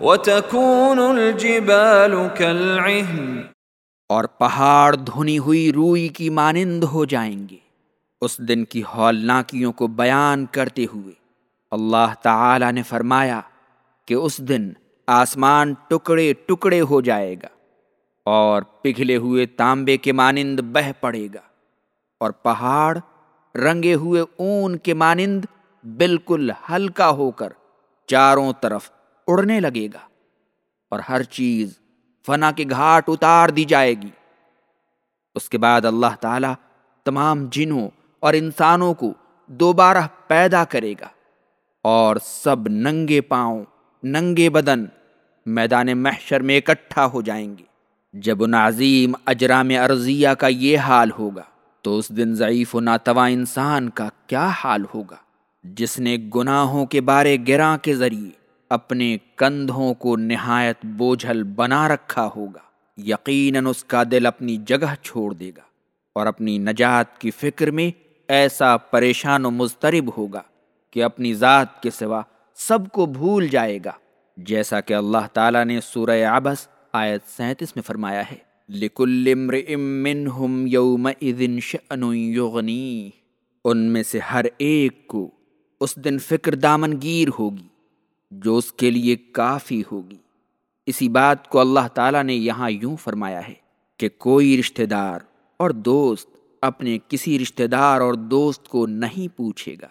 وتكون الجبال كالعهن. اور پہاڑ دھنی ہوئی روئی کی مانند ہو جائیں گے۔ اس دن کی ہولناکیوں کو بیان کرتے ہوئے اللہ تعالی نے فرمایا کہ اس دن آسمان ٹکڑے ٹکڑے ہو جائے گا اور پگھلے ہوئے تانبے کے مانند بہ پڑے گا اور پہاڑ رنگے ہوئے اون کے مانند بالکل ہلکا ہو کر چاروں طرف اڑنے لگے گا۔ اور ہر چیز فنا کے گھاٹ اتار دی جائے گی۔ اس کے بعد اللہ تعالی تمام جنوں اور انسانوں کو دوبارہ پیدا کرے گا۔ اور سب ننگے پاؤں، ننگے بدن میدان محشر میں اکٹھا ہو جائیں گے۔ جب ان عظیم اجرام ارضیہ کا یہ حال ہوگا، تو اس دن ضعیف و ناتوا انسان کا کیا حال ہوگا، جس نے گناہوں کے بارے گراں کے ذریعے اپنے کندھوں کو نہایت بوجھل بنا رکھا ہوگا۔ یقیناً اس کا دل اپنی جگہ چھوڑ دے گا اور اپنی نجات کی فکر میں ایسا پریشان و مضطرب ہوگا کہ اپنی ذات کے سوا سب کو بھول جائے گا۔ جیسا کہ اللہ تعالیٰ نے سورہ عبس آیت سینتیس میں فرمایا ہے لِكُلِّ امْرِئٍ مِّنْهُمْ ان میں سے ہر ایک کو اس دن فکر دامن گیر ہوگی۔ جو اس کے لیے کافی ہوگی۔ اسی بات کو اللہ تعالیٰ نے یہاں یوں فرمایا ہے کہ کوئی رشتہ دار اور دوست اپنے کسی رشتہ دار اور دوست کو نہیں پوچھے گا۔